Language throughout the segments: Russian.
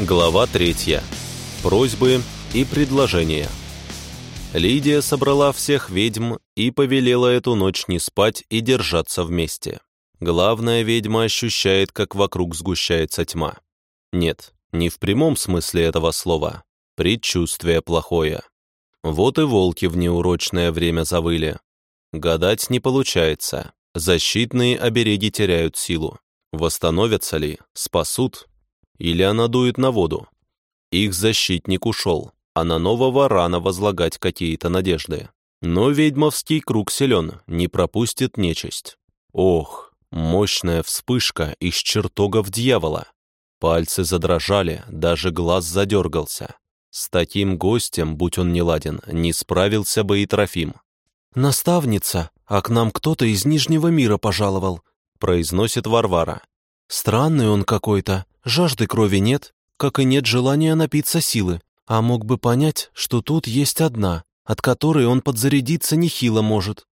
Глава третья. Просьбы и предложения. Лидия собрала всех ведьм и повелела эту ночь не спать и держаться вместе. Главная ведьма ощущает, как вокруг сгущается тьма. Нет, не в прямом смысле этого слова. Предчувствие плохое. Вот и волки в неурочное время завыли. Гадать не получается. Защитные обереги теряют силу. Восстановятся ли? Спасут? Или она дует на воду? Их защитник ушел, а на нового рано возлагать какие-то надежды. Но ведьмовский круг силен, не пропустит нечисть. Ох, мощная вспышка из чертогов дьявола. Пальцы задрожали, даже глаз задергался. С таким гостем, будь он неладен, не справился бы и Трофим. «Наставница, а к нам кто-то из Нижнего мира пожаловал», произносит Варвара. «Странный он какой-то, жажды крови нет, как и нет желания напиться силы, а мог бы понять, что тут есть одна, от которой он подзарядиться нехило может».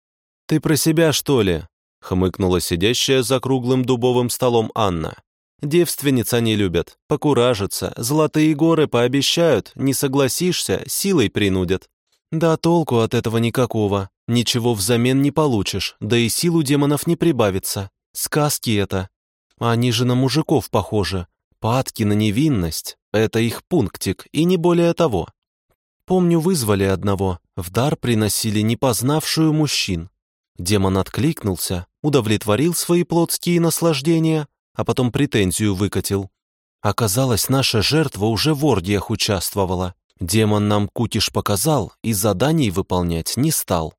«Ты про себя, что ли?» хмыкнула сидящая за круглым дубовым столом Анна. Девственниц они любят, покуражатся, золотые горы пообещают, не согласишься, силой принудят. Да толку от этого никакого, ничего взамен не получишь, да и силу демонов не прибавится. Сказки это. Они же на мужиков похожи. Падки на невинность — это их пунктик, и не более того. Помню, вызвали одного, в дар приносили непознавшую мужчин. Демон откликнулся, удовлетворил свои плотские наслаждения, а потом претензию выкатил. Оказалось, наша жертва уже в оргиях участвовала. Демон нам кутиш показал и заданий выполнять не стал.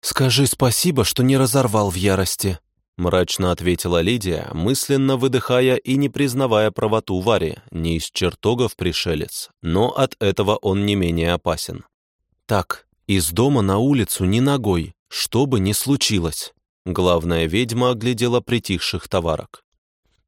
«Скажи спасибо, что не разорвал в ярости», мрачно ответила Лидия, мысленно выдыхая и не признавая правоту Вари, не из чертогов пришелец, но от этого он не менее опасен. «Так, из дома на улицу ни ногой, что бы ни случилось». Главная ведьма оглядела притихших товарок.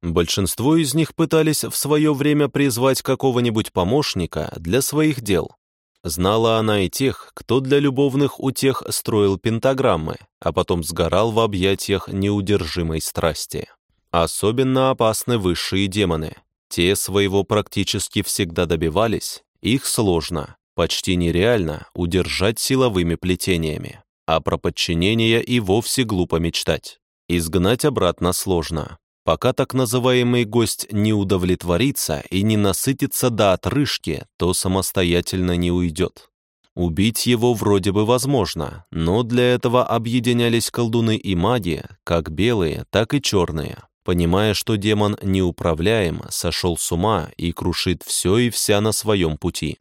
Большинство из них пытались в свое время призвать какого-нибудь помощника для своих дел. Знала она и тех, кто для любовных утех строил пентаграммы, а потом сгорал в объятиях неудержимой страсти. Особенно опасны высшие демоны. Те своего практически всегда добивались, их сложно, почти нереально удержать силовыми плетениями, а про подчинение и вовсе глупо мечтать. Изгнать обратно сложно, Пока так называемый гость не удовлетворится и не насытится до отрыжки, то самостоятельно не уйдет. Убить его вроде бы возможно, но для этого объединялись колдуны и маги, как белые, так и черные, понимая, что демон неуправляем, сошел с ума и крушит все и вся на своем пути.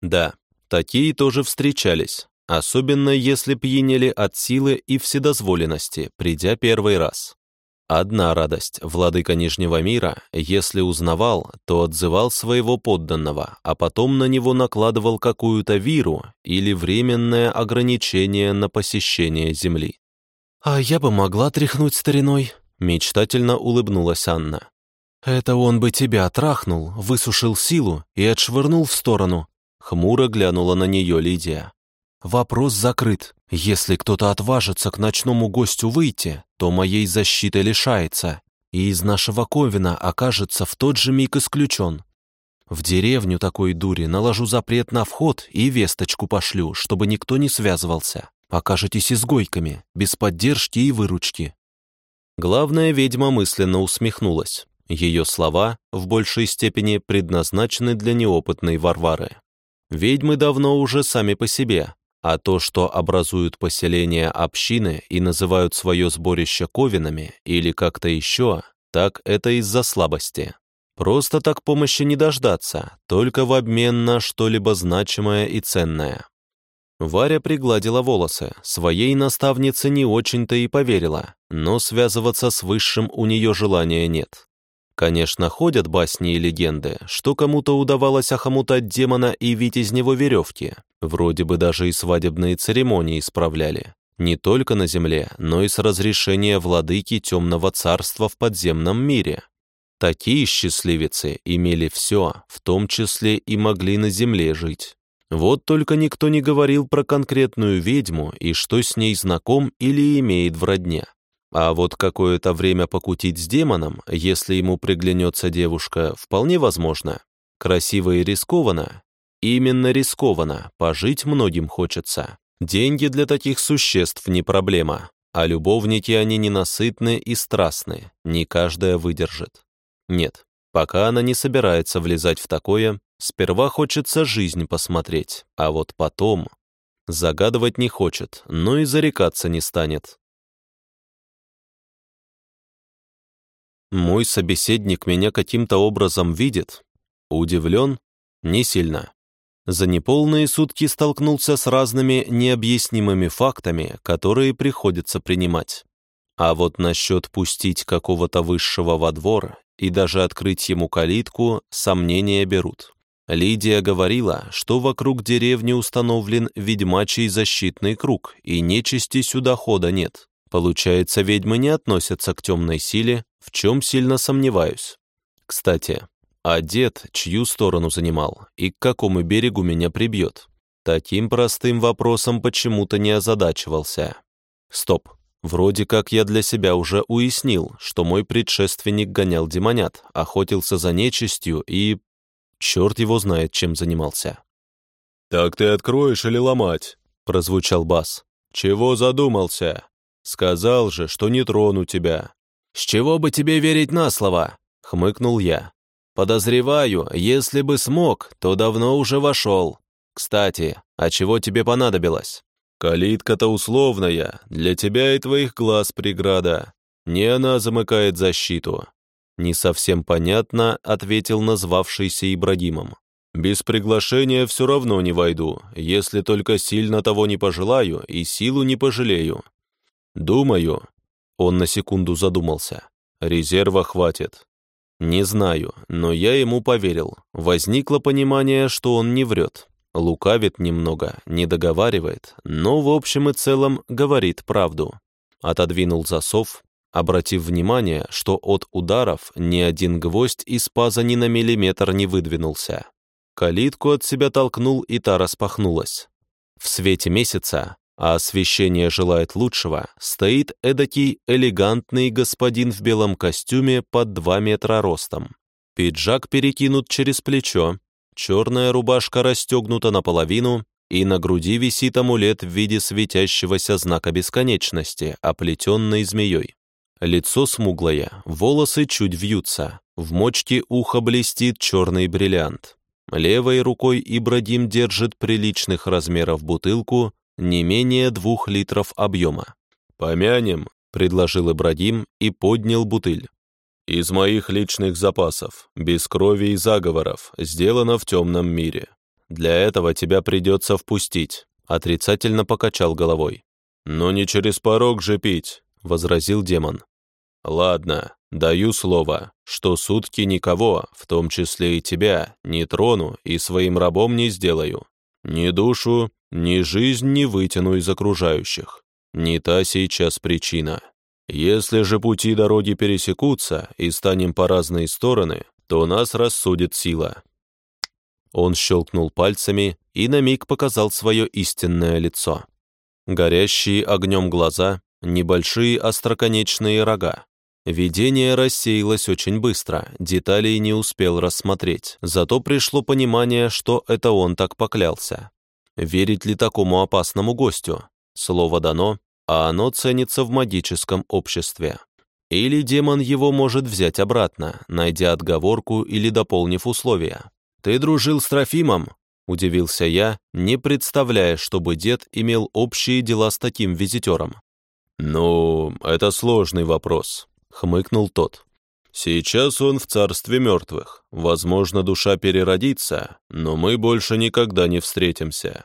Да, такие тоже встречались, особенно если пьянели от силы и вседозволенности, придя первый раз. Одна радость, владыка Нижнего мира, если узнавал, то отзывал своего подданного, а потом на него накладывал какую-то виру или временное ограничение на посещение земли. «А я бы могла тряхнуть стариной», — мечтательно улыбнулась Анна. «Это он бы тебя трахнул, высушил силу и отшвырнул в сторону», — хмуро глянула на нее Лидия. «Вопрос закрыт. Если кто-то отважится к ночному гостю выйти, то моей защиты лишается, и из нашего Ковина окажется в тот же миг исключен. В деревню такой дури наложу запрет на вход и весточку пошлю, чтобы никто не связывался. Окажетесь изгойками, без поддержки и выручки». Главная ведьма мысленно усмехнулась. Ее слова в большей степени предназначены для неопытной Варвары. Ведьмы давно уже сами по себе, а то, что образуют поселения общины и называют свое сборище ковинами или как-то еще, так это из-за слабости. Просто так помощи не дождаться, только в обмен на что-либо значимое и ценное. Варя пригладила волосы, своей наставнице не очень-то и поверила, но связываться с высшим у нее желания нет. Конечно, ходят басни и легенды, что кому-то удавалось охомутать демона и вить из него веревки. Вроде бы даже и свадебные церемонии исправляли. Не только на земле, но и с разрешения владыки темного царства в подземном мире. Такие счастливицы имели все, в том числе и могли на земле жить. Вот только никто не говорил про конкретную ведьму и что с ней знаком или имеет в родне. А вот какое-то время покутить с демоном, если ему приглянется девушка, вполне возможно. Красиво и рискованно? Именно рискованно, пожить многим хочется. Деньги для таких существ не проблема, а любовники они ненасытны и страстны, не каждая выдержит. Нет, пока она не собирается влезать в такое, сперва хочется жизнь посмотреть, а вот потом... Загадывать не хочет, но и зарекаться не станет. Мой собеседник меня каким-то образом видит. Удивлен? Не сильно. За неполные сутки столкнулся с разными необъяснимыми фактами, которые приходится принимать. А вот насчет пустить какого-то высшего во двор и даже открыть ему калитку, сомнения берут. Лидия говорила, что вокруг деревни установлен ведьмачий защитный круг, и нечисти сюда хода нет. Получается, ведьмы не относятся к темной силе, в чем сильно сомневаюсь. Кстати, а дед чью сторону занимал и к какому берегу меня прибьет? Таким простым вопросом почему-то не озадачивался. Стоп. Вроде как я для себя уже уяснил, что мой предшественник гонял демонят, охотился за нечистью и... Черт его знает, чем занимался. «Так ты откроешь или ломать?» — прозвучал бас. «Чего задумался? Сказал же, что не трону тебя». «С чего бы тебе верить на слово?» — хмыкнул я. Подозреваю, если бы смог, то давно уже вошел. Кстати, а чего тебе понадобилось? Калитка-то условная, для тебя и твоих глаз преграда. Не она замыкает защиту. Не совсем понятно, ответил назвавшийся Ибрагимом. Без приглашения все равно не войду, если только сильно того не пожелаю и силу не пожалею. Думаю, он на секунду задумался, резерва хватит. Не знаю, но я ему поверил. Возникло понимание, что он не врет. Лукавит немного, не договаривает, но в общем и целом говорит правду. Отодвинул засов, обратив внимание, что от ударов ни один гвоздь из паза ни на миллиметр не выдвинулся. Калитку от себя толкнул, и та распахнулась. В свете месяца а освещение желает лучшего, стоит эдакий элегантный господин в белом костюме под 2 метра ростом. Пиджак перекинут через плечо, черная рубашка расстегнута наполовину, и на груди висит амулет в виде светящегося знака бесконечности, оплетенной змеей. Лицо смуглое, волосы чуть вьются, в мочке уха блестит черный бриллиант. Левой рукой Ибрагим держит приличных размеров бутылку, не менее двух литров объема. «Помянем», — предложил Ибрагим и поднял бутыль. «Из моих личных запасов, без крови и заговоров, сделано в темном мире. Для этого тебя придется впустить», — отрицательно покачал головой. «Но не через порог же пить», — возразил демон. «Ладно, даю слово, что сутки никого, в том числе и тебя, не трону и своим рабом не сделаю. Ни душу, ни жизнь не вытяну из окружающих. Не та сейчас причина. Если же пути дороги пересекутся и станем по разные стороны, то нас рассудит сила». Он щелкнул пальцами и на миг показал свое истинное лицо. Горящие огнем глаза, небольшие остроконечные рога. Видение рассеялось очень быстро, деталей не успел рассмотреть, зато пришло понимание, что это он так поклялся. Верить ли такому опасному гостю? Слово дано, а оно ценится в магическом обществе. Или демон его может взять обратно, найдя отговорку или дополнив условия. «Ты дружил с Трофимом?» – удивился я, не представляя, чтобы дед имел общие дела с таким визитером. «Ну, это сложный вопрос», — хмыкнул тот. Сейчас он в царстве мертвых. Возможно, душа переродится, но мы больше никогда не встретимся.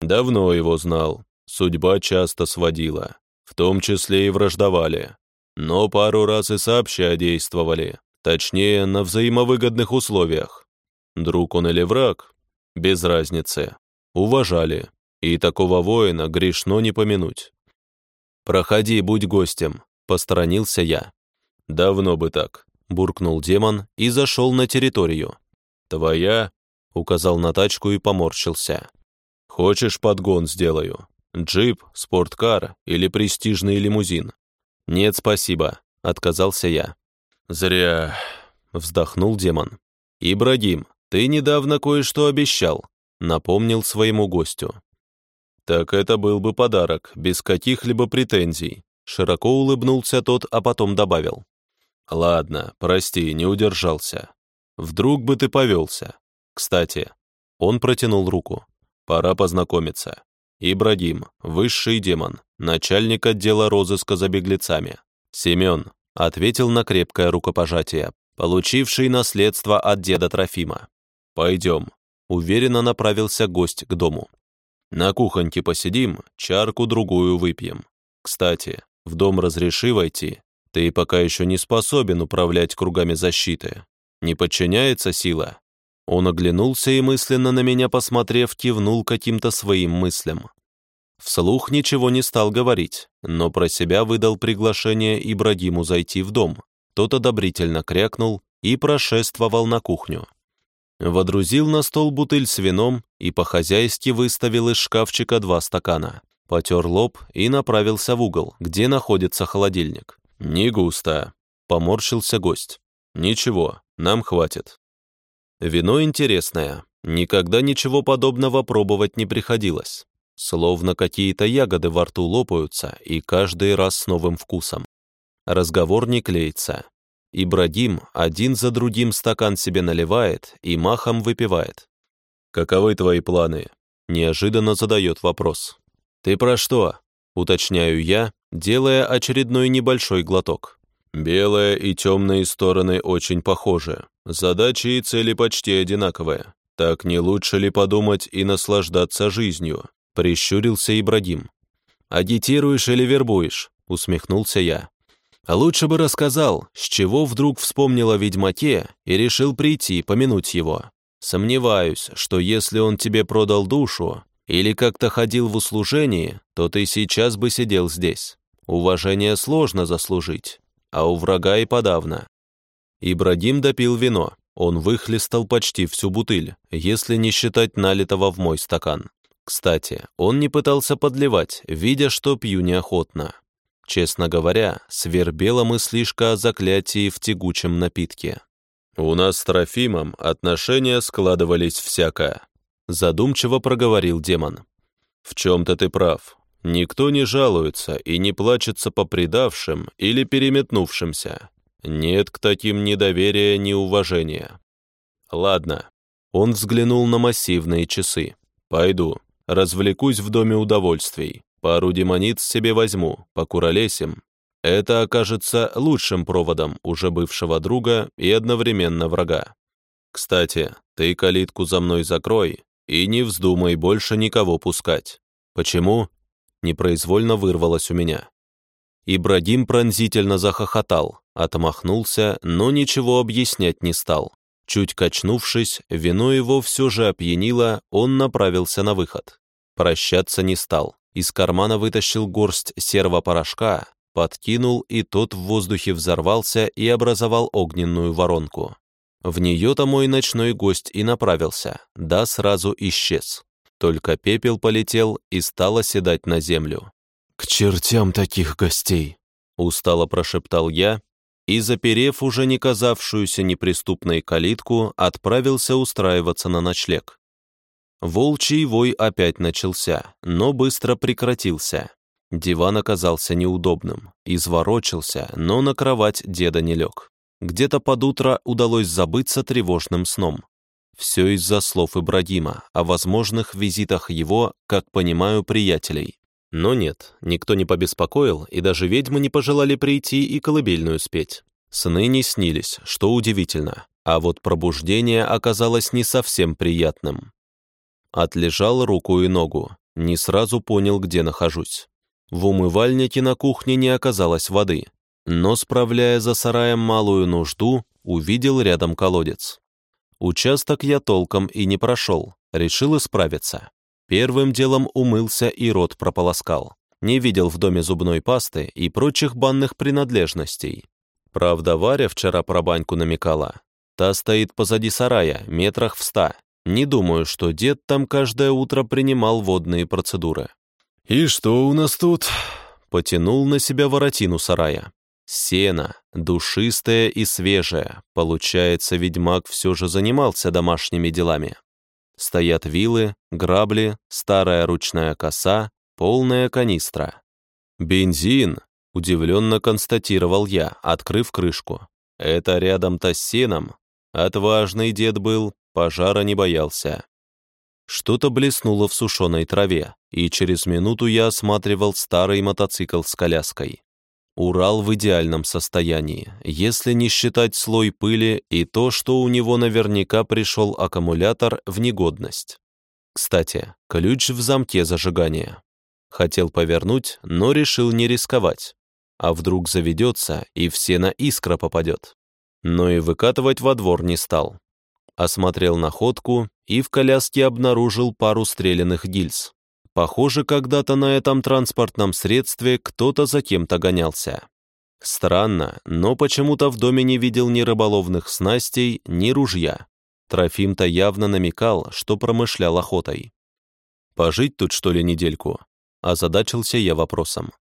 Давно его знал. Судьба часто сводила. В том числе и враждовали. Но пару раз и сообща действовали. Точнее, на взаимовыгодных условиях. Друг он или враг? Без разницы. Уважали. И такого воина грешно не помянуть. «Проходи, будь гостем», — посторонился я. «Давно бы так», — буркнул демон и зашел на территорию. «Твоя?» — указал на тачку и поморщился. «Хочешь, подгон сделаю? Джип, спорткар или престижный лимузин?» «Нет, спасибо», — отказался я. «Зря», — вздохнул демон. «Ибрагим, ты недавно кое-что обещал», — напомнил своему гостю. «Так это был бы подарок, без каких-либо претензий», — широко улыбнулся тот, а потом добавил. «Ладно, прости, не удержался. Вдруг бы ты повелся. Кстати, он протянул руку. Пора познакомиться. Ибрагим, высший демон, начальник отдела розыска за беглецами. Семен, ответил на крепкое рукопожатие, получивший наследство от деда Трофима. Пойдем. Уверенно направился гость к дому. На кухоньке посидим, чарку-другую выпьем. Кстати, в дом разреши войти. Ты пока еще не способен управлять кругами защиты. Не подчиняется сила?» Он оглянулся и мысленно на меня посмотрев, кивнул каким-то своим мыслям. Вслух ничего не стал говорить, но про себя выдал приглашение Ибрагиму зайти в дом. Тот одобрительно крякнул и прошествовал на кухню. Водрузил на стол бутыль с вином и по-хозяйски выставил из шкафчика два стакана. Потер лоб и направился в угол, где находится холодильник. «Не густо», — поморщился гость. «Ничего, нам хватит. Вино интересное. Никогда ничего подобного пробовать не приходилось. Словно какие-то ягоды во рту лопаются, и каждый раз с новым вкусом. Разговор не клеится. Ибрагим один за другим стакан себе наливает и махом выпивает. «Каковы твои планы?» Неожиданно задает вопрос. «Ты про что?» Уточняю я, делая очередной небольшой глоток. Белые и темные стороны очень похожи. Задачи и цели почти одинаковые. Так не лучше ли подумать и наслаждаться жизнью? Прищурился Ибрагим. «Агитируешь или вербуешь?» усмехнулся я. «Лучше бы рассказал, с чего вдруг вспомнил о ведьмаке и решил прийти помянуть его. Сомневаюсь, что если он тебе продал душу или как-то ходил в услужении, то ты сейчас бы сидел здесь. Уважение сложно заслужить, а у врага и подавно. Ибрагим допил вино. Он выхлестал почти всю бутыль, если не считать налитого в мой стакан. Кстати, он не пытался подливать, видя, что пью неохотно. Честно говоря, свербела мыслишка о заклятии в тягучем напитке. «У нас с Трофимом отношения складывались всяко», задумчиво проговорил демон. «В чем-то ты прав. Никто не жалуется и не плачется по предавшим или переметнувшимся. Нет к таким ни доверия, ни уважения. Ладно. Он взглянул на массивные часы. Пойду. Развлекусь в доме удовольствий. Пару демониц себе возьму, покуролесим. Это окажется лучшим проводом уже бывшего друга и одновременно врага. Кстати, ты калитку за мной закрой и не вздумай больше никого пускать. Почему? непроизвольно вырвалось у меня. Ибрагим пронзительно захохотал, отмахнулся, но ничего объяснять не стал. Чуть качнувшись, вино его все же опьянило, он направился на выход. Прощаться не стал. Из кармана вытащил горсть серого порошка, подкинул, и тот в воздухе взорвался и образовал огненную воронку. В нее-то мой ночной гость и направился, да сразу исчез. Только пепел полетел и стал оседать на землю. «К чертям таких гостей!» — устало прошептал я и, заперев уже не казавшуюся неприступной калитку, отправился устраиваться на ночлег. Волчий вой опять начался, но быстро прекратился. Диван оказался неудобным, изворочился, но на кровать деда не лег. Где-то под утро удалось забыться тревожным сном. Все из-за слов Ибрагима о возможных визитах его, как понимаю, приятелей. Но нет, никто не побеспокоил, и даже ведьмы не пожелали прийти и колыбельную спеть. Сны не снились, что удивительно, а вот пробуждение оказалось не совсем приятным. Отлежал руку и ногу, не сразу понял, где нахожусь. В умывальнике на кухне не оказалось воды, но, справляя за сараем малую нужду, увидел рядом колодец. Участок я толком и не прошел, решил исправиться. Первым делом умылся и рот прополоскал. Не видел в доме зубной пасты и прочих банных принадлежностей. Правда, Варя вчера про баньку намекала. Та стоит позади сарая, метрах в ста. Не думаю, что дед там каждое утро принимал водные процедуры. «И что у нас тут?» Потянул на себя воротину сарая. Сено, душистое и свежее. Получается, ведьмак все же занимался домашними делами. Стоят вилы, грабли, старая ручная коса, полная канистра. «Бензин!» — удивленно констатировал я, открыв крышку. «Это рядом-то с сеном. Отважный дед был, пожара не боялся». Что-то блеснуло в сушеной траве, и через минуту я осматривал старый мотоцикл с коляской. Урал в идеальном состоянии, если не считать слой пыли и то, что у него наверняка пришел аккумулятор в негодность. Кстати, ключ в замке зажигания. Хотел повернуть, но решил не рисковать. А вдруг заведется и все на искра попадет. Но и выкатывать во двор не стал. Осмотрел находку и в коляске обнаружил пару стрелянных гильз. Похоже, когда-то на этом транспортном средстве кто-то за кем-то гонялся. Странно, но почему-то в доме не видел ни рыболовных снастей, ни ружья. Трофим-то явно намекал, что промышлял охотой. «Пожить тут, что ли, недельку?» Озадачился я вопросом.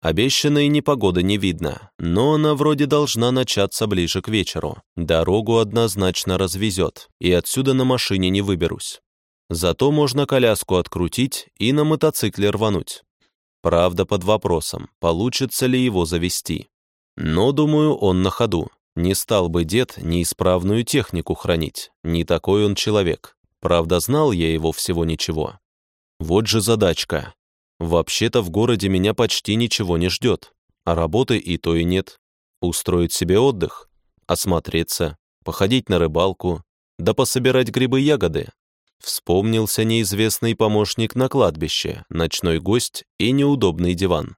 Обещанной непогоды не видно, но она вроде должна начаться ближе к вечеру. Дорогу однозначно развезет, и отсюда на машине не выберусь. Зато можно коляску открутить и на мотоцикле рвануть. Правда, под вопросом, получится ли его завести. Но, думаю, он на ходу. Не стал бы дед неисправную технику хранить. Не такой он человек. Правда, знал я его всего ничего. Вот же задачка. Вообще-то в городе меня почти ничего не ждет. А работы и то и нет. Устроить себе отдых, осмотреться, походить на рыбалку, да пособирать грибы-ягоды, Вспомнился неизвестный помощник на кладбище, ночной гость и неудобный диван.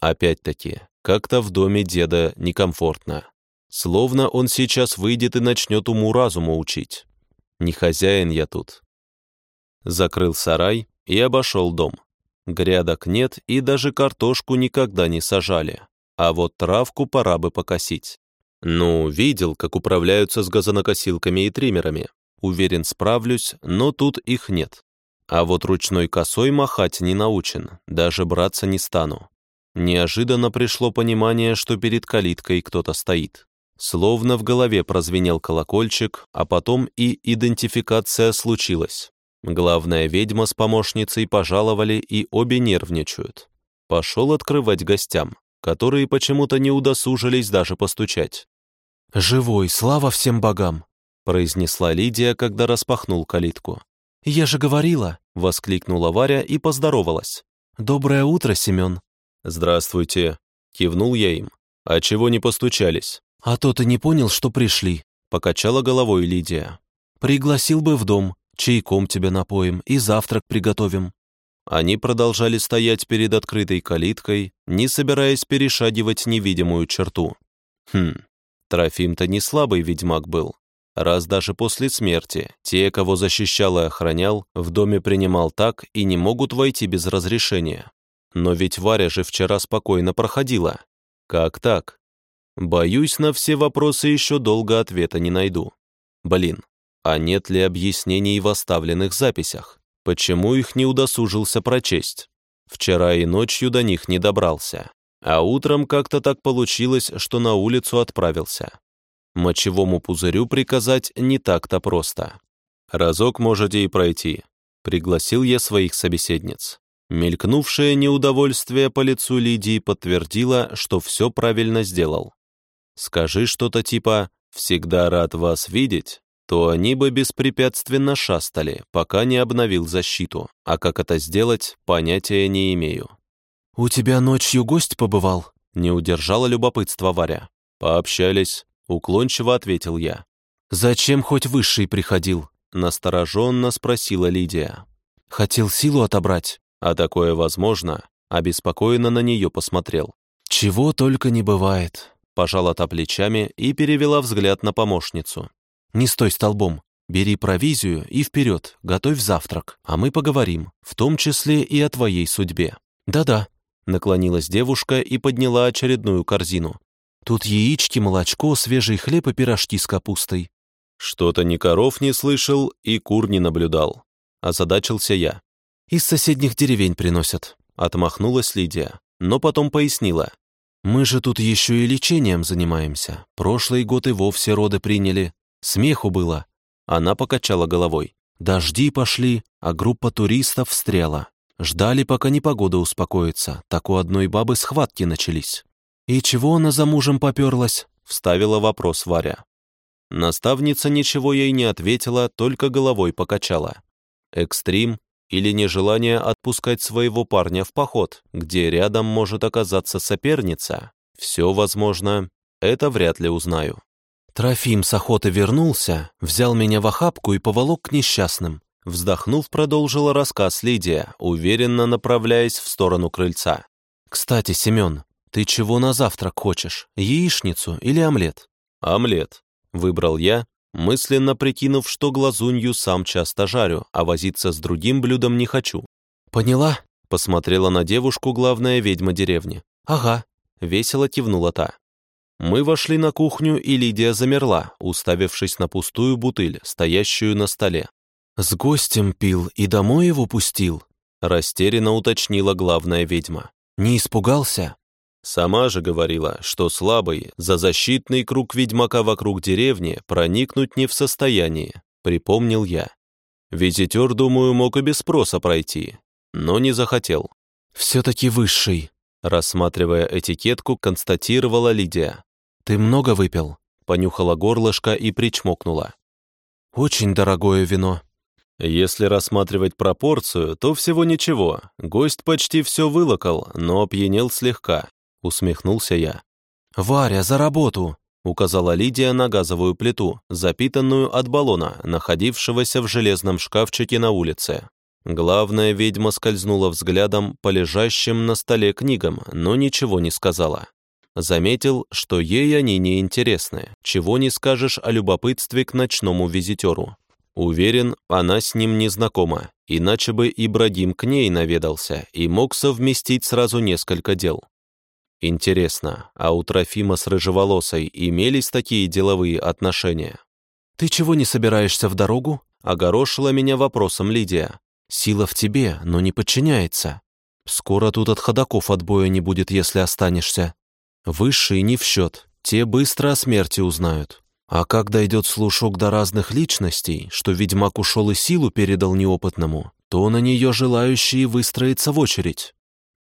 Опять-таки, как-то в доме деда некомфортно. Словно он сейчас выйдет и начнет уму-разуму учить. Не хозяин я тут. Закрыл сарай и обошел дом. Грядок нет и даже картошку никогда не сажали. А вот травку пора бы покосить. Ну, видел, как управляются с газонокосилками и триммерами. Уверен, справлюсь, но тут их нет. А вот ручной косой махать не научен, даже браться не стану. Неожиданно пришло понимание, что перед калиткой кто-то стоит. Словно в голове прозвенел колокольчик, а потом и идентификация случилась. Главная ведьма с помощницей пожаловали и обе нервничают. Пошел открывать гостям, которые почему-то не удосужились даже постучать. «Живой, слава всем богам!» Произнесла Лидия, когда распахнул калитку. «Я же говорила!» — воскликнула Варя и поздоровалась. «Доброе утро, Семен!» «Здравствуйте!» — кивнул я им. «А чего не постучались?» «А то ты не понял, что пришли!» — покачала головой Лидия. «Пригласил бы в дом, чайком тебя напоим и завтрак приготовим». Они продолжали стоять перед открытой калиткой, не собираясь перешагивать невидимую черту. Хм, Трофим-то не слабый ведьмак был, раз даже после смерти те, кого защищал и охранял, в доме принимал так и не могут войти без разрешения. Но ведь Варя же вчера спокойно проходила. Как так? Боюсь, на все вопросы еще долго ответа не найду. Блин, а нет ли объяснений в оставленных записях? Почему их не удосужился прочесть? Вчера и ночью до них не добрался. А утром как-то так получилось, что на улицу отправился. Мочевому пузырю приказать не так-то просто. «Разок можете и пройти», — пригласил я своих собеседниц. Мелькнувшее неудовольствие по лицу Лидии подтвердило, что все правильно сделал. «Скажи что-то типа «всегда рад вас видеть», то они бы беспрепятственно шастали, пока не обновил защиту, а как это сделать, понятия не имею. «У тебя ночью гость побывал?» — не удержала любопытство Варя. Пообщались, Уклончиво ответил я. «Зачем хоть высший приходил?» Настороженно спросила Лидия. «Хотел силу отобрать?» «А такое возможно?» Обеспокоенно на нее посмотрел. «Чего только не бывает», пожала та плечами и перевела взгляд на помощницу. «Не стой столбом. Бери провизию и вперед, готовь завтрак, а мы поговорим, в том числе и о твоей судьбе». «Да-да», наклонилась девушка и подняла очередную корзину. Тут яички, молочко, свежий хлеб и пирожки с капустой. Что-то ни коров не слышал и кур не наблюдал. Озадачился я. Из соседних деревень приносят. Отмахнулась Лидия, но потом пояснила. Мы же тут еще и лечением занимаемся. Прошлый год и вовсе роды приняли. Смеху было. Она покачала головой. Дожди пошли, а группа туристов встряла. Ждали, пока непогода успокоится. Так у одной бабы схватки начались. «И чего она за мужем поперлась?» — вставила вопрос Варя. Наставница ничего ей не ответила, только головой покачала. Экстрим или нежелание отпускать своего парня в поход, где рядом может оказаться соперница. Все возможно, это вряд ли узнаю. Трофим с охоты вернулся, взял меня в охапку и поволок к несчастным. Вздохнув, продолжила рассказ Лидия, уверенно направляясь в сторону крыльца. «Кстати, Семен, ты чего на завтрак хочешь? Яичницу или омлет?» «Омлет», — выбрал я, мысленно прикинув, что глазунью сам часто жарю, а возиться с другим блюдом не хочу. «Поняла?» — посмотрела на девушку главная ведьма деревни. «Ага», — весело кивнула та. Мы вошли на кухню, и Лидия замерла, уставившись на пустую бутыль, стоящую на столе. «С гостем пил и домой его пустил?» Растерянно уточнила главная ведьма. «Не испугался?» Сама же говорила, что слабый, за защитный круг ведьмака вокруг деревни проникнуть не в состоянии, припомнил я. Визитер, думаю, мог и без спроса пройти, но не захотел. «Все-таки высший», — рассматривая этикетку, констатировала Лидия. «Ты много выпил?» — понюхала горлышко и причмокнула. «Очень дорогое вино». Если рассматривать пропорцию, то всего ничего. Гость почти все вылокал, но опьянел слегка усмехнулся я. «Варя, за работу!» — указала Лидия на газовую плиту, запитанную от баллона, находившегося в железном шкафчике на улице. Главная ведьма скользнула взглядом по лежащим на столе книгам, но ничего не сказала. Заметил, что ей они не интересны, чего не скажешь о любопытстве к ночному визитеру. Уверен, она с ним не знакома, иначе бы Ибрагим к ней наведался и мог совместить сразу несколько дел. Интересно, а у Трофима с Рыжеволосой имелись такие деловые отношения? «Ты чего не собираешься в дорогу?» — огорошила меня вопросом Лидия. «Сила в тебе, но не подчиняется. Скоро тут от ходаков отбоя не будет, если останешься. Высшие не в счет, те быстро о смерти узнают. А как дойдет слушок до разных личностей, что ведьмак ушел и силу передал неопытному, то на нее желающие выстроятся в очередь.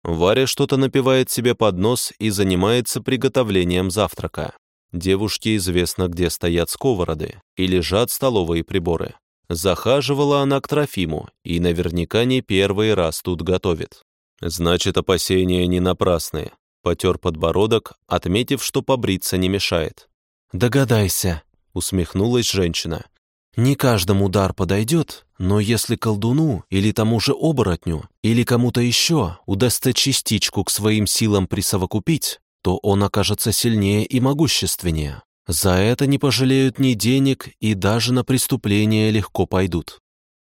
Варя что-то напивает себе под нос и занимается приготовлением завтрака. Девушке известно, где стоят сковороды и лежат столовые приборы. Захаживала она к Трофиму и наверняка не первый раз тут готовит. Значит, опасения не напрасные. Потер подбородок, отметив, что побриться не мешает. «Догадайся», — усмехнулась женщина. Не каждому дар подойдет, но если колдуну или тому же оборотню, или кому-то еще удастся частичку к своим силам присовокупить, то он окажется сильнее и могущественнее. За это не пожалеют ни денег и даже на преступление легко пойдут.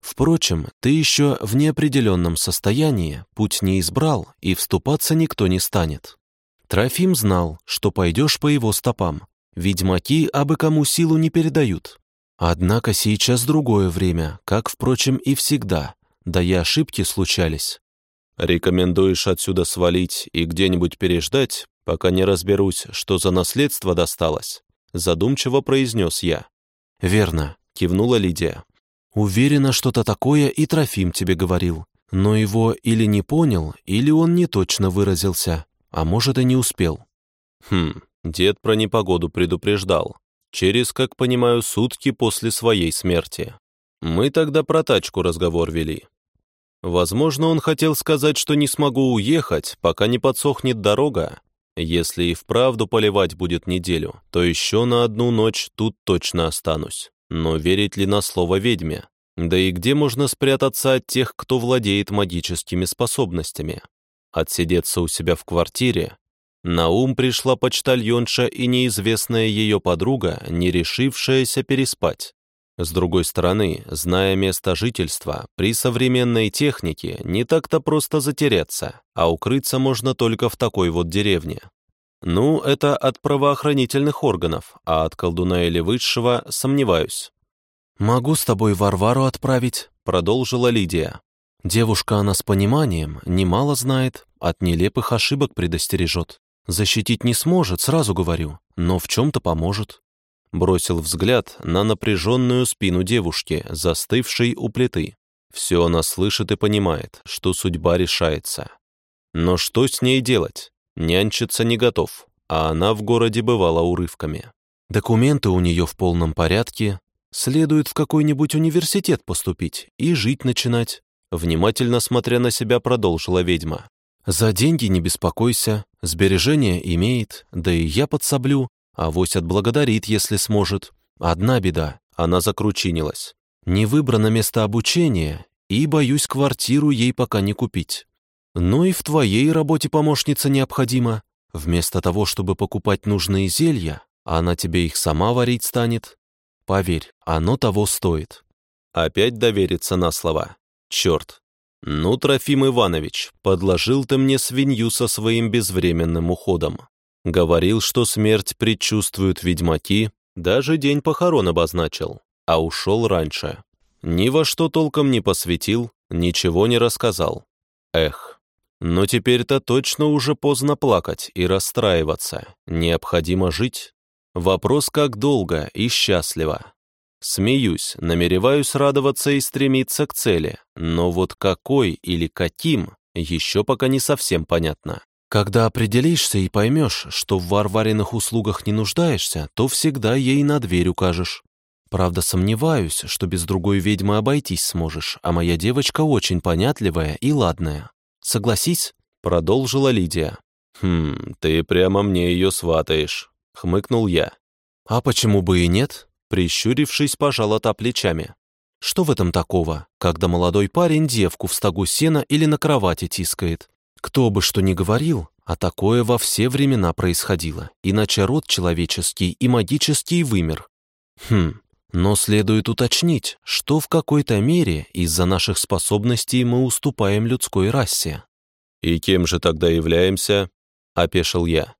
Впрочем, ты еще в неопределенном состоянии, путь не избрал, и вступаться никто не станет. Трофим знал, что пойдешь по его стопам. Ведьмаки абы кому силу не передают, Однако сейчас другое время, как, впрочем, и всегда, да и ошибки случались. Рекомендуешь отсюда свалить и где-нибудь переждать, пока не разберусь, что за наследство досталось?» Задумчиво произнес я. «Верно», — кивнула Лидия. «Уверена, что-то такое и Трофим тебе говорил, но его или не понял, или он не точно выразился, а может и не успел». «Хм, дед про непогоду предупреждал через, как понимаю, сутки после своей смерти. Мы тогда про тачку разговор вели. Возможно, он хотел сказать, что не смогу уехать, пока не подсохнет дорога. Если и вправду поливать будет неделю, то еще на одну ночь тут точно останусь. Но верить ли на слово ведьме? Да и где можно спрятаться от тех, кто владеет магическими способностями? Отсидеться у себя в квартире на ум пришла почтальонша и неизвестная ее подруга, не решившаяся переспать. С другой стороны, зная место жительства, при современной технике не так-то просто затеряться, а укрыться можно только в такой вот деревне. Ну, это от правоохранительных органов, а от колдуна или высшего сомневаюсь. «Могу с тобой Варвару отправить», — продолжила Лидия. «Девушка она с пониманием, немало знает, от нелепых ошибок предостережет. Защитить не сможет, сразу говорю, но в чем-то поможет. Бросил взгляд на напряженную спину девушки, застывшей у плиты. Все она слышит и понимает, что судьба решается. Но что с ней делать? Нянчиться не готов, а она в городе бывала урывками. Документы у нее в полном порядке, следует в какой-нибудь университет поступить и жить начинать. Внимательно смотря на себя, продолжила ведьма. «За деньги не беспокойся, сбережения имеет, да и я подсоблю, авось отблагодарит, если сможет. Одна беда, она закручинилась. Не выбрано место обучения, и, боюсь, квартиру ей пока не купить. Но и в твоей работе помощница необходима. Вместо того, чтобы покупать нужные зелья, она тебе их сама варить станет. Поверь, оно того стоит». Опять довериться на слова. Черт. Ну, Трофим Иванович, подложил ты мне свинью со своим безвременным уходом. Говорил, что смерть предчувствуют ведьмаки, даже день похорон обозначил, а ушел раньше. Ни во что толком не посвятил, ничего не рассказал. Эх, но теперь-то точно уже поздно плакать и расстраиваться. Необходимо жить. Вопрос, как долго и счастливо. Смеюсь, намереваюсь радоваться и стремиться к цели, но вот какой или каким, еще пока не совсем понятно. Когда определишься и поймешь, что в варваренных услугах не нуждаешься, то всегда ей на дверь укажешь. Правда, сомневаюсь, что без другой ведьмы обойтись сможешь, а моя девочка очень понятливая и ладная. Согласись?» Продолжила Лидия. «Хм, ты прямо мне ее сватаешь», — хмыкнул я. «А почему бы и нет?» Прищурившись, пожала та плечами. Что в этом такого, когда молодой парень девку в стогу сена или на кровати тискает? Кто бы что ни говорил, а такое во все времена происходило, иначе род человеческий и магический вымер. Хм, но следует уточнить, что в какой-то мере из-за наших способностей мы уступаем людской расе. «И кем же тогда являемся?» — опешил я.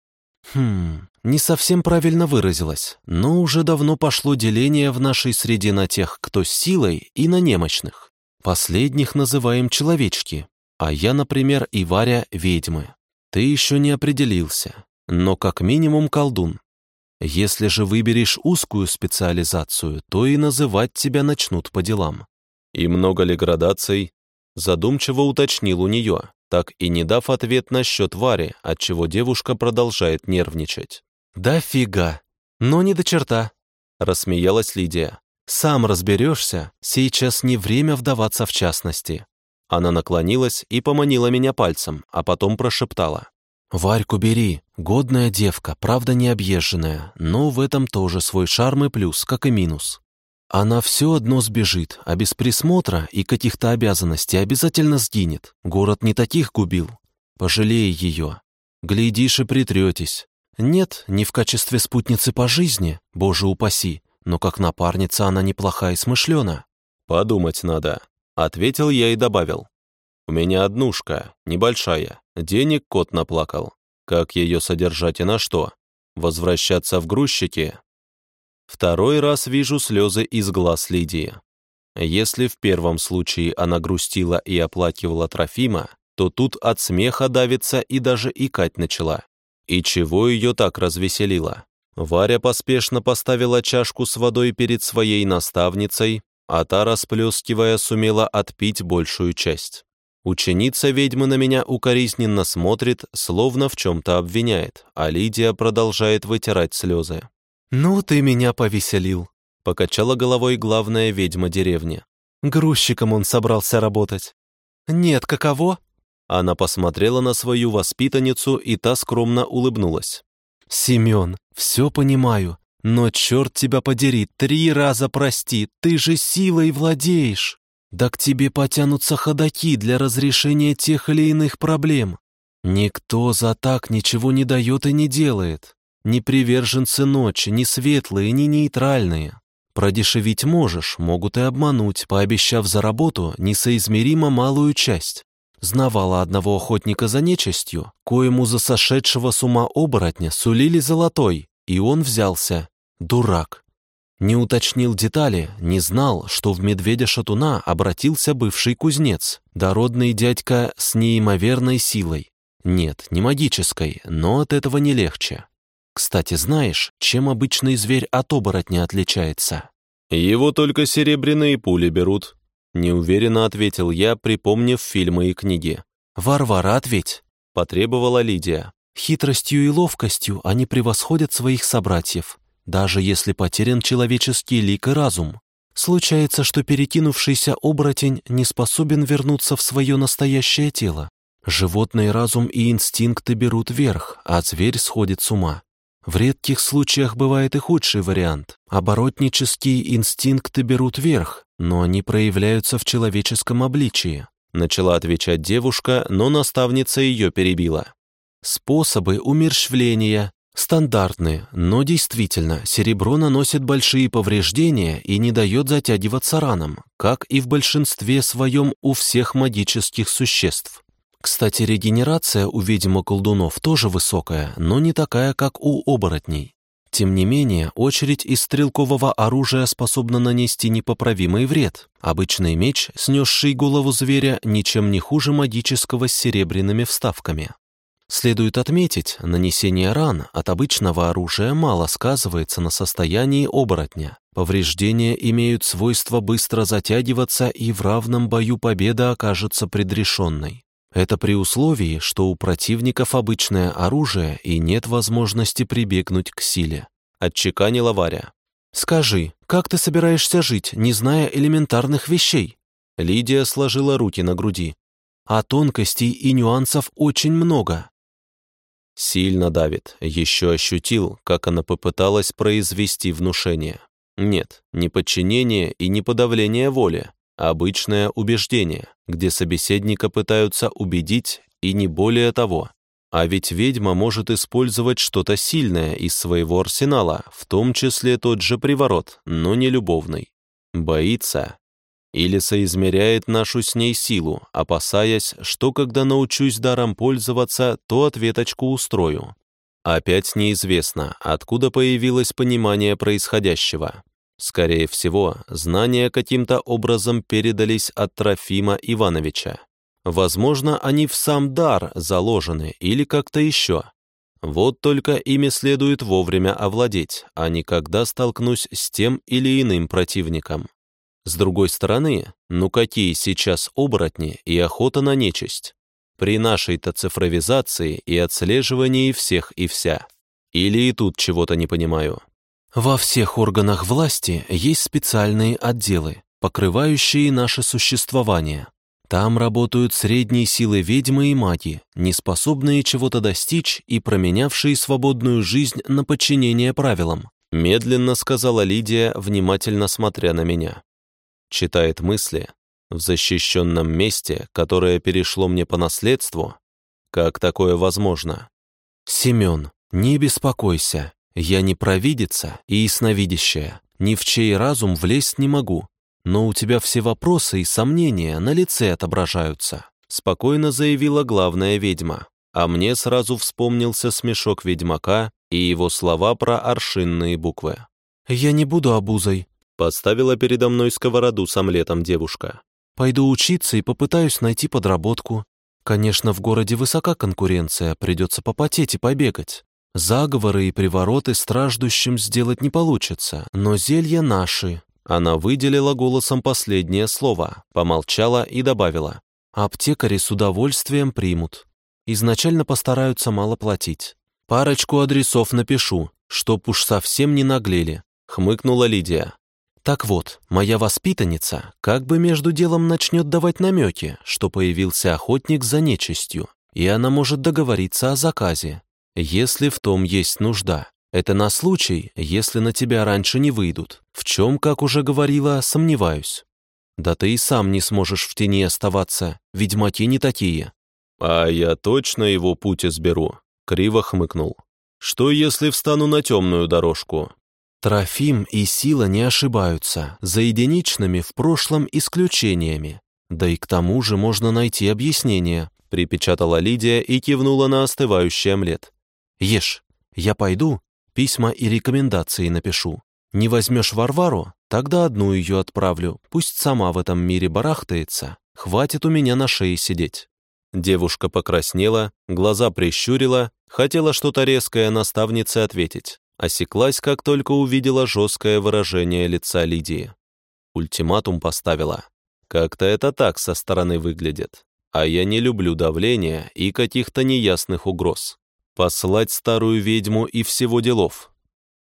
«Хм, не совсем правильно выразилась, но уже давно пошло деление в нашей среде на тех, кто с силой, и на немощных. Последних называем человечки, а я, например, и Варя — ведьмы. Ты еще не определился, но как минимум колдун. Если же выберешь узкую специализацию, то и называть тебя начнут по делам. И много ли градаций? Задумчиво уточнил у нее, так и не дав ответ на счет Вари, отчего девушка продолжает нервничать. «Да фига! Но не до черта!» — рассмеялась Лидия. «Сам разберешься, сейчас не время вдаваться в частности». Она наклонилась и поманила меня пальцем, а потом прошептала. «Варьку бери, годная девка, правда не объезженная, но в этом тоже свой шарм и плюс, как и минус. Она все одно сбежит, а без присмотра и каких-то обязанностей обязательно сгинет. Город не таких губил. Пожалей ее. Глядишь и притретесь. Нет, не в качестве спутницы по жизни, боже упаси, но как напарница она неплоха и смышлена. «Подумать надо», — ответил я и добавил. «У меня однушка, небольшая, денег кот наплакал. Как ее содержать и на что? Возвращаться в грузчики?» Второй раз вижу слезы из глаз Лидии. Если в первом случае она грустила и оплакивала Трофима, то тут от смеха давится и даже икать начала. И чего ее так развеселило? Варя поспешно поставила чашку с водой перед своей наставницей, а та, расплескивая, сумела отпить большую часть. Ученица ведьмы на меня укоризненно смотрит, словно в чем-то обвиняет, а Лидия продолжает вытирать слезы. «Ну, ты меня повеселил», — покачала головой главная ведьма деревни. «Грузчиком он собрался работать». «Нет, каково?» Она посмотрела на свою воспитанницу, и та скромно улыбнулась. «Семен, все понимаю, но черт тебя подери, три раза прости, ты же силой владеешь. Да к тебе потянутся ходаки для разрешения тех или иных проблем. Никто за так ничего не дает и не делает. Ни приверженцы ночи, ни светлые, ни нейтральные. Продешевить можешь, могут и обмануть, пообещав за работу несоизмеримо малую часть. Знавала одного охотника за нечистью, коему за сошедшего с ума оборотня сулили золотой, и он взялся. Дурак. Не уточнил детали, не знал, что в медведя-шатуна обратился бывший кузнец, дородный дядька с неимоверной силой. Нет, не магической, но от этого не легче. Кстати, знаешь, чем обычный зверь от оборотня отличается? Его только серебряные пули берут, неуверенно ответил я, припомнив фильмы и книги. Варвара, ответь, потребовала Лидия. Хитростью и ловкостью они превосходят своих собратьев, даже если потерян человеческий лик и разум. Случается, что перекинувшийся оборотень не способен вернуться в свое настоящее тело. Животный разум и инстинкты берут верх, а зверь сходит с ума. В редких случаях бывает и худший вариант. Оборотнические инстинкты берут верх, но они проявляются в человеческом обличии. Начала отвечать девушка, но наставница ее перебила. Способы умерщвления стандартные, но действительно, серебро наносит большие повреждения и не дает затягиваться ранам, как и в большинстве своем у всех магических существ. Кстати, регенерация у ведьм и колдунов тоже высокая, но не такая, как у оборотней. Тем не менее, очередь из стрелкового оружия способна нанести непоправимый вред. Обычный меч, снесший голову зверя, ничем не хуже магического с серебряными вставками. Следует отметить, нанесение ран от обычного оружия мало сказывается на состоянии оборотня. Повреждения имеют свойство быстро затягиваться, и в равном бою победа окажется предрешенной. Это при условии, что у противников обычное оружие и нет возможности прибегнуть к силе. Отчеканила Варя. «Скажи, как ты собираешься жить, не зная элементарных вещей?» Лидия сложила руки на груди. «А тонкостей и нюансов очень много». Сильно давит, еще ощутил, как она попыталась произвести внушение. Нет, не подчинение и не подавление воли, Обычное убеждение, где собеседника пытаются убедить и не более того. А ведь ведьма может использовать что-то сильное из своего арсенала, в том числе тот же приворот, но не любовный. Боится или соизмеряет нашу с ней силу, опасаясь, что когда научусь даром пользоваться, то ответочку устрою. Опять неизвестно, откуда появилось понимание происходящего. Скорее всего, знания каким-то образом передались от Трофима Ивановича. Возможно, они в сам дар заложены или как-то еще. Вот только ими следует вовремя овладеть, а не когда столкнусь с тем или иным противником. С другой стороны, ну какие сейчас оборотни и охота на нечисть? При нашей-то цифровизации и отслеживании всех и вся. Или и тут чего-то не понимаю. Во всех органах власти есть специальные отделы, покрывающие наше существование. Там работают средние силы ведьмы и маги, не способные чего-то достичь и променявшие свободную жизнь на подчинение правилам, медленно сказала Лидия, внимательно смотря на меня. Читает мысли. В защищенном месте, которое перешло мне по наследству, как такое возможно? Семен, не беспокойся, я не провидица и ясновидящая, ни в чей разум влезть не могу, но у тебя все вопросы и сомнения на лице отображаются», спокойно заявила главная ведьма, а мне сразу вспомнился смешок ведьмака и его слова про аршинные буквы. «Я не буду обузой», подставила передо мной сковороду с омлетом девушка. «Пойду учиться и попытаюсь найти подработку. Конечно, в городе высока конкуренция, придется попотеть и побегать. Заговоры и привороты страждущим сделать не получится, но зелья наши». Она выделила голосом последнее слово, помолчала и добавила. «Аптекари с удовольствием примут. Изначально постараются мало платить. Парочку адресов напишу, чтоб уж совсем не наглели», — хмыкнула Лидия. «Так вот, моя воспитанница как бы между делом начнет давать намеки, что появился охотник за нечистью, и она может договориться о заказе, если в том есть нужда. Это на случай, если на тебя раньше не выйдут, в чем, как уже говорила, сомневаюсь. Да ты и сам не сможешь в тени оставаться, ведьмаки не такие». «А я точно его путь изберу», — криво хмыкнул. «Что, если встану на темную дорожку?» Трофим и Сила не ошибаются, за единичными в прошлом исключениями. Да и к тому же можно найти объяснение, припечатала Лидия и кивнула на остывающий омлет. Ешь. Я пойду, письма и рекомендации напишу. Не возьмешь Варвару, тогда одну ее отправлю, пусть сама в этом мире барахтается. Хватит у меня на шее сидеть». Девушка покраснела, глаза прищурила, хотела что-то резкое наставнице ответить. Осеклась, как только увидела жесткое выражение лица Лидии. Ультиматум поставила. Как-то это так со стороны выглядит. А я не люблю давления и каких-то неясных угроз. Послать старую ведьму и всего делов.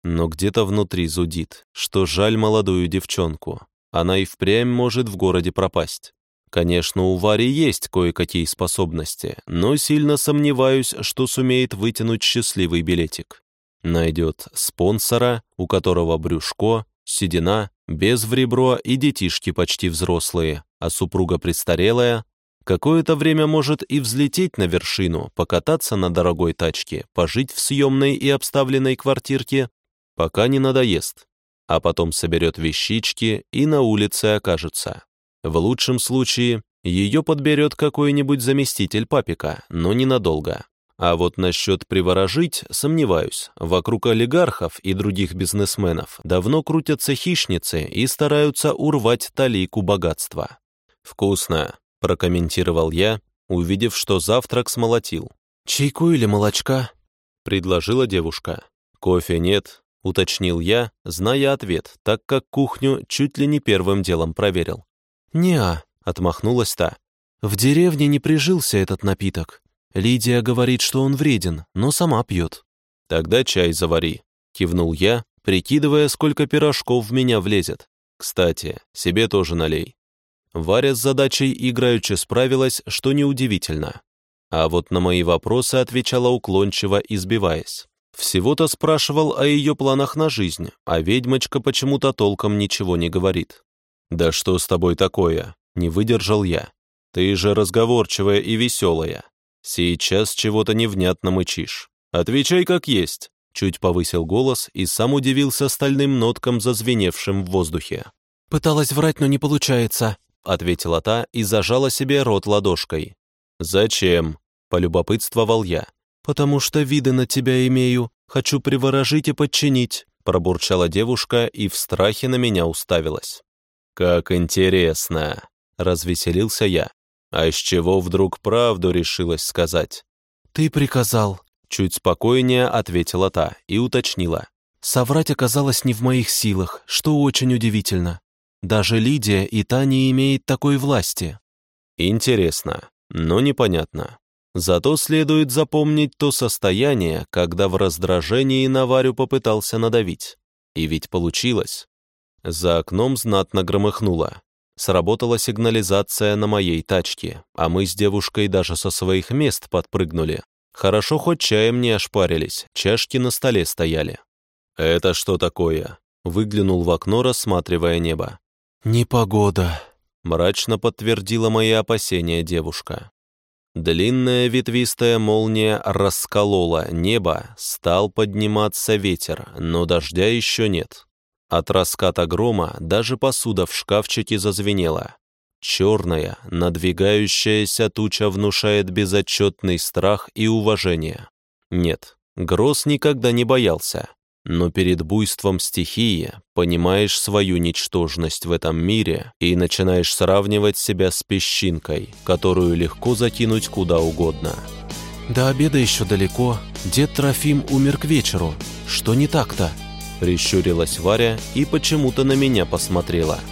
Но где-то внутри зудит, что жаль молодую девчонку. Она и впрямь может в городе пропасть. Конечно, у Вари есть кое-какие способности, но сильно сомневаюсь, что сумеет вытянуть счастливый билетик. Найдет спонсора, у которого брюшко, седина, без в ребро и детишки почти взрослые, а супруга престарелая, какое-то время может и взлететь на вершину, покататься на дорогой тачке, пожить в съемной и обставленной квартирке, пока не надоест, а потом соберет вещички и на улице окажется. В лучшем случае ее подберет какой-нибудь заместитель папика, но ненадолго. А вот насчет приворожить сомневаюсь. Вокруг олигархов и других бизнесменов давно крутятся хищницы и стараются урвать талику богатства. «Вкусно», — прокомментировал я, увидев, что завтрак смолотил. «Чайку или молочка?» — предложила девушка. «Кофе нет», — уточнил я, зная ответ, так как кухню чуть ли не первым делом проверил. «Не-а», — отмахнулась та. «В деревне не прижился этот напиток. Лидия говорит, что он вреден, но сама пьет». «Тогда чай завари», — кивнул я, прикидывая, сколько пирожков в меня влезет. «Кстати, себе тоже налей». Варя с задачей играючи справилась, что неудивительно. А вот на мои вопросы отвечала уклончиво, избиваясь. Всего-то спрашивал о ее планах на жизнь, а ведьмочка почему-то толком ничего не говорит. «Да что с тобой такое?» — не выдержал я. «Ты же разговорчивая и веселая. Сейчас чего-то невнятно мычишь. Отвечай как есть». Чуть повысил голос и сам удивился стальным ноткам, зазвеневшим в воздухе. «Пыталась врать, но не получается», — ответила та и зажала себе рот ладошкой. «Зачем?» — полюбопытствовал я. «Потому что виды на тебя имею. Хочу приворожить и подчинить», — пробурчала девушка и в страхе на меня уставилась. «Как интересно!» — развеселился я. А с чего вдруг правду решилась сказать? «Ты приказал», — чуть спокойнее ответила та и уточнила. «Соврать оказалось не в моих силах, что очень удивительно. Даже Лидия и та не имеет такой власти». «Интересно, но непонятно. Зато следует запомнить то состояние, когда в раздражении на Варю попытался надавить. И ведь получилось. За окном знатно громыхнуло. Сработала сигнализация на моей тачке, а мы с девушкой даже со своих мест подпрыгнули. Хорошо хоть чаем не ошпарились, чашки на столе стояли. «Это что такое?» Выглянул в окно, рассматривая небо. «Непогода», — мрачно подтвердила мои опасения девушка. Длинная ветвистая молния расколола небо, стал подниматься ветер, но дождя еще нет. От раската грома даже посуда в шкафчике зазвенела. Черная, надвигающаяся туча внушает безотчетный страх и уважение. Нет, Гроз никогда не боялся. Но перед буйством стихии понимаешь свою ничтожность в этом мире и начинаешь сравнивать себя с песчинкой, которую легко закинуть куда угодно. «До обеда еще далеко. Дед Трофим умер к вечеру. Что не так-то?» Прищурилась Варя и почему-то на меня посмотрела –